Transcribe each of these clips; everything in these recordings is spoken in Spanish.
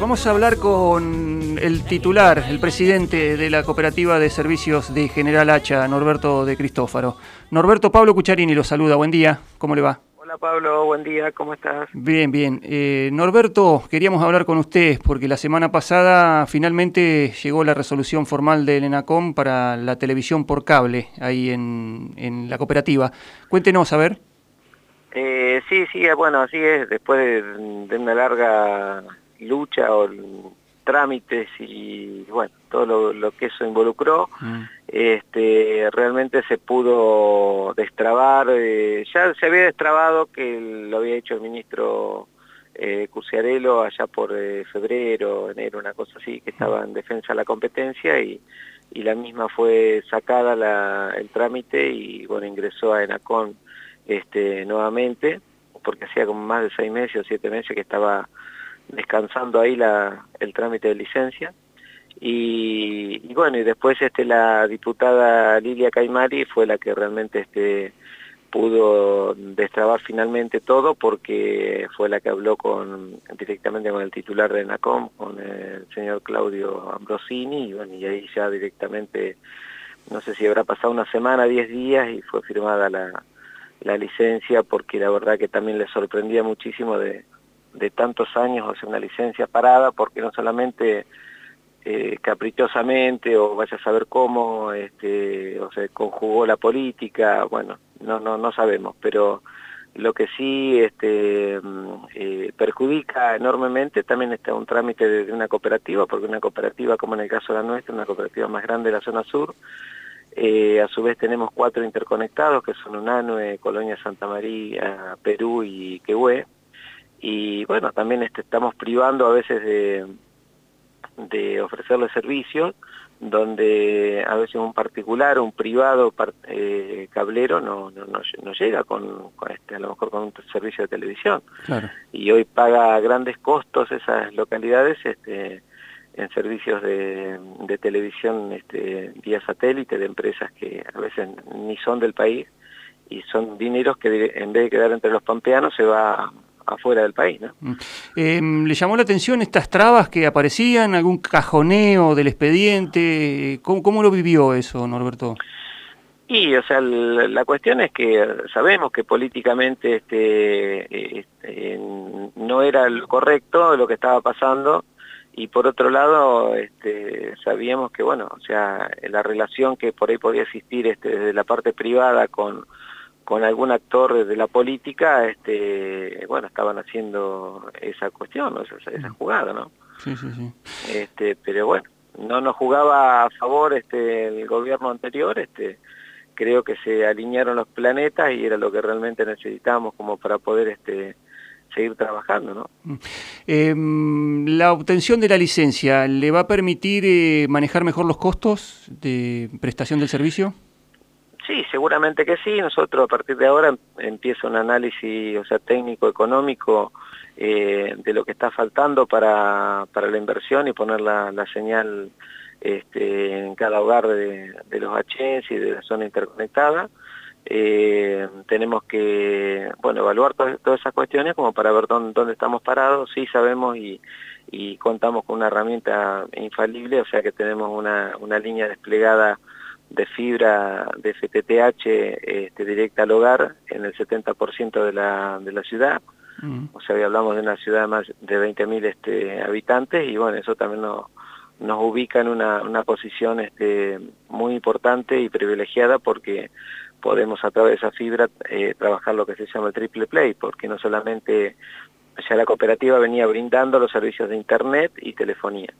Vamos a hablar con el titular, el presidente de la Cooperativa de Servicios de General Hacha, Norberto de Cristófaro. Norberto Pablo Cucharini lo saluda, buen día, ¿cómo le va? Hola Pablo, buen día, ¿cómo estás? Bien, bien. Eh, Norberto, queríamos hablar con usted porque la semana pasada finalmente llegó la resolución formal del ENACOM para la televisión por cable ahí en, en la cooperativa. Cuéntenos, a ver. Eh, sí, sí, bueno, así es, después de, una larga lucha o trámites y bueno, todo lo, que eso involucró, mm. este, realmente se pudo destrabar, eh, ya se había destrabado que lo había hecho el ministro eh, allá por eh, febrero, enero, una cosa así, que estaba en defensa de la competencia y, y la misma fue sacada la, el trámite y bueno, ingresó a ENACON este, nuevamente, porque hacía como más de seis meses o siete meses que estaba descansando ahí la, el trámite de licencia. Y, bueno, y después este, la diputada Lilia Caimari fue la que realmente este, pudo destrabar finalmente todo porque fue la que habló con, directamente con el titular de NACOM, con el señor Claudio Ambrosini, y, bueno, y ahí ya directamente, no sé si habrá pasado una semana, diez días, y fue firmada la, la licencia porque la verdad que también le sorprendía muchísimo de, de tantos años hacer una licencia parada porque no solamente eh, caprichosamente o vaya a saber cómo este, o se conjugó la política, bueno, no, no, no sabemos, pero lo que sí este, mm, eh, perjudica enormemente también está un trámite de, de, una cooperativa, porque una cooperativa como en el caso de la nuestra, una cooperativa más grande de la zona sur, eh, a su vez tenemos cuatro interconectados, que son Unanue, Colonia Santa María, Perú y Quehue. Y bueno, también este, estamos privando a veces de, de ofrecerle servicios, donde a veces un particular, un privado eh, cablero no, no, no, llega con, con, este, a lo mejor con un servicio de televisión. Claro. Y hoy paga grandes costos esas localidades este, en servicios de, de televisión este, vía satélite de empresas que a veces ni son del país y son dineros que en vez de quedar entre los pampeanos se va afuera del país. ¿no? Mm. Eh, ¿Le llamó la atención estas trabas que aparecían, algún cajoneo del expediente? ¿Cómo, cómo lo vivió eso, Norberto? Y, o sea, la, la, cuestión es que sabemos que políticamente este, este, no era lo correcto lo que estaba pasando, y por otro lado este, sabíamos que bueno o sea la relación que por ahí podía existir este, desde la parte privada con con algún actor de la política este bueno estaban haciendo esa cuestión esa, esa mm. jugada no sí sí sí este pero bueno no nos jugaba a favor este el gobierno anterior este creo que se alinearon los planetas y era lo que realmente necesitábamos como para poder este seguir trabajando. ¿no? Eh, ¿La obtención de la licencia le va a permitir eh, manejar mejor los costos de prestación del servicio? Sí, seguramente que sí. Nosotros a partir de ahora empieza un análisis o sea, técnico-económico eh, de lo que está faltando para, para la inversión y poner la, la señal este, en cada hogar de, de los HES y de la zona interconectada eh, tenemos que bueno evaluar todas, todas, esas cuestiones como para ver dónde, dónde estamos parados, sí sabemos y, y, contamos con una herramienta infalible, o sea que tenemos una, una línea desplegada de fibra de FTTH este, directa al hogar en el 70% de la, de la ciudad, mm. o sea hablamos de una ciudad de más de 20.000 este, habitantes y bueno, eso también nos, nos ubica en una, una posición este, muy importante y privilegiada porque podemos a través de esa fibra eh, trabajar lo que se llama el triple play, porque no solamente ya la cooperativa venía brindando los servicios de internet y telefonía.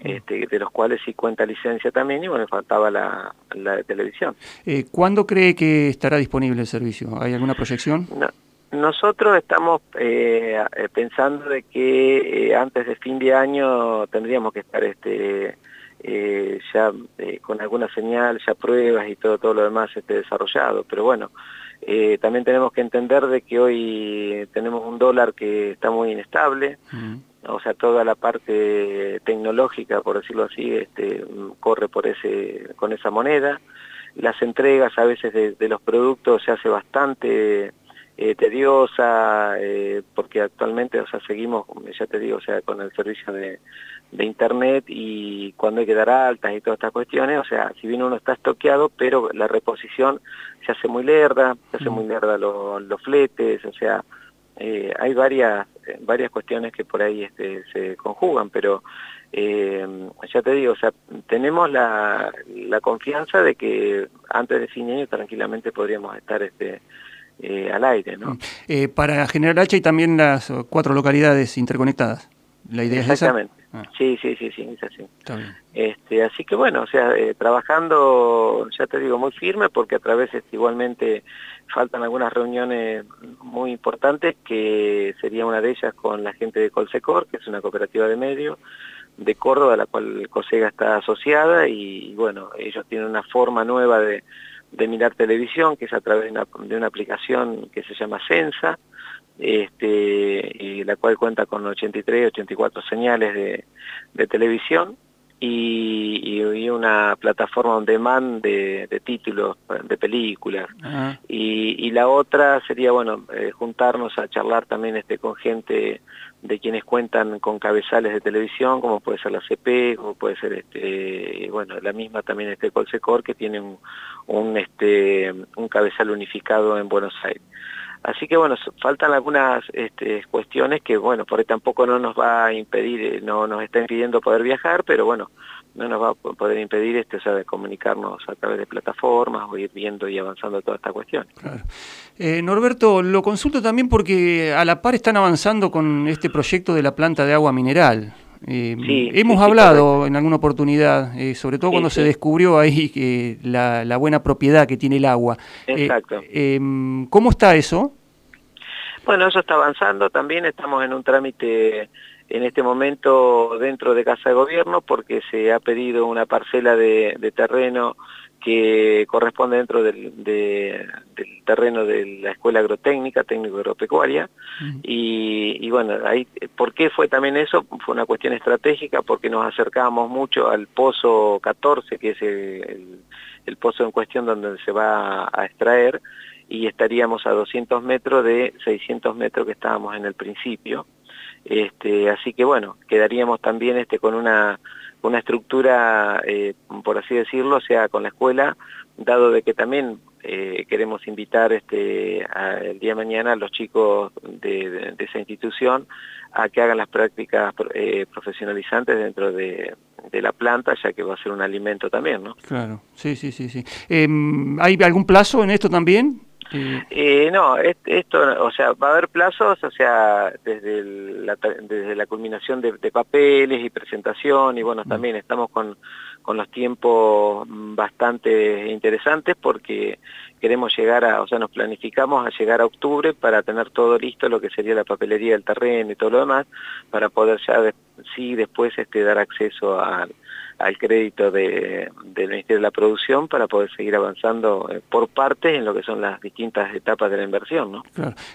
Este, de los cuales sí cuenta licencia también y bueno, faltaba la, la de televisión. Eh, ¿Cuándo cree que estará disponible el servicio? ¿Hay alguna proyección? No, nosotros estamos eh, pensando de que eh, antes de fin de año tendríamos que estar este eh, ya eh, con alguna señal, ya pruebas y todo, todo lo demás esté desarrollado. Pero bueno, eh, también tenemos que entender de que hoy tenemos un dólar que está muy inestable. O sea, toda la parte tecnológica, por decirlo así, este, corre por ese, con esa moneda. Las entregas a veces de, de los productos se hace bastante eh, tediosa, eh, porque actualmente, o sea, seguimos, ya te digo, o sea, con el servicio de, de internet y cuando hay que dar altas y todas estas cuestiones, o sea, si bien uno está estoqueado, pero la reposición se hace muy lerda, se hace muy lerda los fletes, o sea, eh, hay varias varias cuestiones que por ahí este, se conjugan, pero eh, ya te digo, o sea, tenemos la, la confianza de que antes de fin de año tranquilamente podríamos estar este, eh, al aire, ¿no? Eh, para General H y también las cuatro localidades interconectadas. ¿La idea es esa? Ah. Sí, sí, sí, sí, es así. Este, así que bueno, o sea, eh, trabajando, ya te digo, muy firme porque a través este, igualmente faltan algunas reuniones muy importantes que sería una de ellas con la gente de Colsecor, que es una cooperativa de medios de Córdoba, a la cual COSEGA está asociada y bueno, ellos tienen una forma nueva de, de mirar televisión, que es a través de una, de una aplicación que se llama Sensa, este, y la cual cuenta con 83, 84 señales de, de televisión y, y, una plataforma on demand de, de títulos de películas. Y, y, la otra sería, bueno, eh, juntarnos a charlar también este, con gente de quienes cuentan con cabezales de televisión, como puede ser la CP, como puede ser, este, bueno, la misma también este Colsecor, que tiene un, un, este, un cabezal unificado en Buenos Aires. Así que bueno, faltan algunas este, cuestiones que bueno, por ahí tampoco no nos va a impedir, eh, no nos está impidiendo poder viajar, pero bueno, no nos va a poder impedir este, o sea, de comunicarnos a través de plataformas o ir viendo y avanzando toda esta cuestión. Eh, Norberto, lo consulto también porque a la par están avanzando con este proyecto de la planta de agua mineral. Eh, hemos hablado en alguna oportunidad, sobre todo cuando se descubrió ahí que la, la, buena propiedad que tiene el agua. Exacto. Em, ¿Cómo está eso? Bueno, eso está avanzando, también estamos en un trámite en este momento dentro de Casa de Gobierno porque se ha pedido una parcela de, terreno que corresponde dentro del, terreno de la Escuela Agrotécnica, Técnico Agropecuaria, y, bueno, ahí, ¿por qué fue también eso? Fue una cuestión estratégica porque nos acercábamos mucho al pozo 14, que es el, el pozo en cuestión donde se va a extraer, y estaríamos a 200 metros de 600 metros que estábamos en el principio. Este, así que bueno, quedaríamos también este, con una, una estructura, eh, por así decirlo, sea, con la escuela, dado de que también eh, queremos invitar este, el día de mañana a los chicos de, esa institución a que hagan las prácticas eh, profesionalizantes dentro de, de, la planta, ya que va a ser un alimento también, ¿no? Claro, sí, sí, sí. sí. Em, ¿Hay algún plazo en esto también? Eh, no, esto, o sea, va a haber plazos, o sea, desde, la, desde la culminación de, papeles y presentación, y bueno, mm. también estamos con, con los tiempos bastante interesantes porque queremos llegar a, o sea, nos planificamos a llegar a octubre para tener todo listo, lo que sería la papelería del terreno y todo lo demás, para poder ya, sí, después este, dar acceso al al crédito de, del Ministerio de la Producción para poder seguir avanzando eh, por partes en lo que son las distintas etapas de la inversión. ¿no?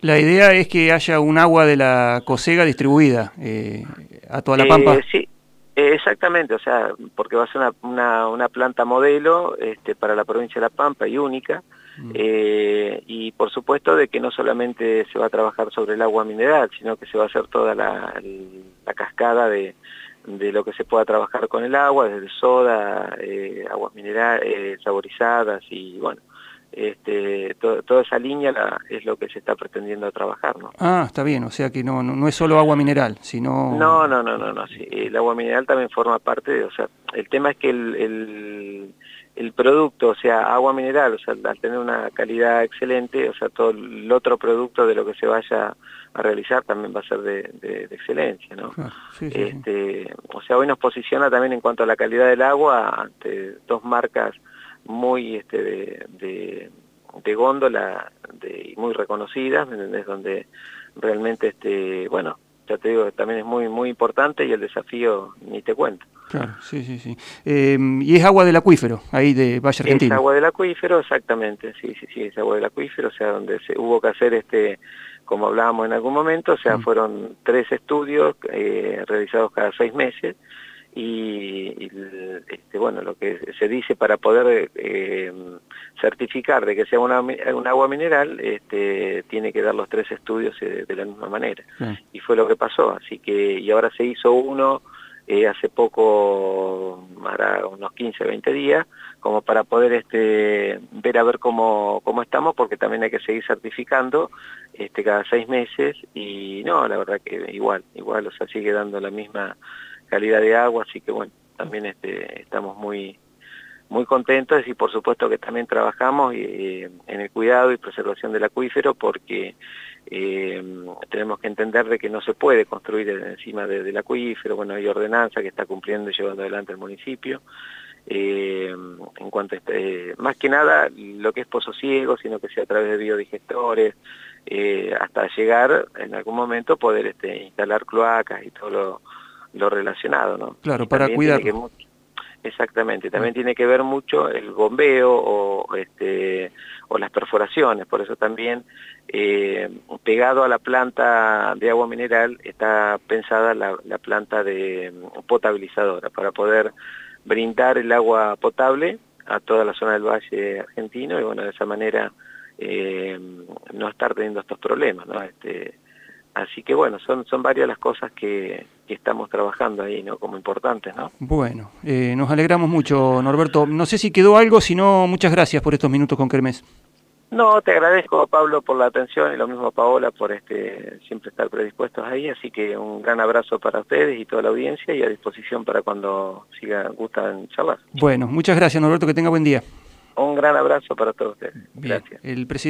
La idea es que haya un agua de la COSEGA distribuida eh, a toda la eh, Pampa. sí, exactamente, o sea, porque va a ser una, una, planta modelo este, para la provincia de La Pampa y única, mm. y por supuesto de que no solamente se va a trabajar sobre el agua mineral, sino que se va a hacer toda la cascada de de lo que se pueda trabajar con el agua, desde soda, eh, aguas minerales, eh, saborizadas y bueno, este, toda esa línea es lo que se está pretendiendo trabajar, ¿no? Ah, está bien, o sea que no, no, es solo agua mineral, sino... No, no, no, no, no, sí, el agua mineral también forma parte de, o sea, el tema es que el, el, el producto, o sea, agua mineral, o sea, al tener una calidad excelente, o sea, todo el otro producto de lo que se vaya a realizar también va a ser de, excelencia, ¿no? este, O sea, hoy nos posiciona también en cuanto a la calidad del agua ante dos marcas muy este, de, de, góndola de, muy reconocidas, ¿entendés? Donde realmente, este, bueno, ya te digo, también es muy, muy importante y el desafío ni te cuento. Claro, sí, sí, sí. Em, y es agua del acuífero, ahí de Valle Argentino. Es agua del acuífero, exactamente, sí, sí, sí, es agua del acuífero, o sea, donde se hubo que hacer este como hablábamos en algún momento, o sea, mm. fueron tres estudios eh, realizados cada seis meses y, este, bueno, lo que se dice para poder eh, certificar de que sea una, un agua mineral, este, tiene que dar los tres estudios eh, de, la misma manera. Y fue lo que pasó, así que, y ahora se hizo uno eh, hace poco, hará unos 15, 20 días, como para poder este, ver a ver cómo, cómo estamos, porque también hay que seguir certificando este, cada seis meses, y no, la verdad que igual, igual, o sea, sigue dando la misma calidad de agua, así que bueno, también este, estamos muy muy contentos y por supuesto que también trabajamos eh, en el cuidado y preservación del acuífero porque eh, tenemos que entender de que no se puede construir encima del acuífero, bueno hay ordenanza que está cumpliendo y llevando adelante el municipio, eh, en cuanto a este, más que nada lo que es pozo ciego, sino que sea a través de biodigestores, hasta llegar en algún momento poder este, instalar cloacas y todo lo lo relacionado, ¿no? Claro, para cuidar. Exactamente, también tiene que ver mucho el bombeo o, este, o las perforaciones, por eso también eh, pegado a la planta de agua mineral está pensada la, planta de potabilizadora para poder brindar el agua potable a toda la zona del valle argentino y bueno, de esa manera eh, no estar teniendo estos problemas, ¿no? Este, Así que bueno, son, son varias las cosas que, estamos trabajando ahí, ¿no? Como importantes, ¿no? Bueno, eh, nos alegramos mucho, Norberto. No sé si quedó algo, si no, muchas gracias por estos minutos con Kermés. No, te agradezco Pablo por la atención y lo mismo Paola por este siempre estar predispuestos ahí, así que un gran abrazo para ustedes y toda la audiencia y a disposición para cuando sigan gustan charlar. Bueno, muchas gracias Norberto, que tenga buen día. Un gran abrazo para todos ustedes. Gracias. El presidente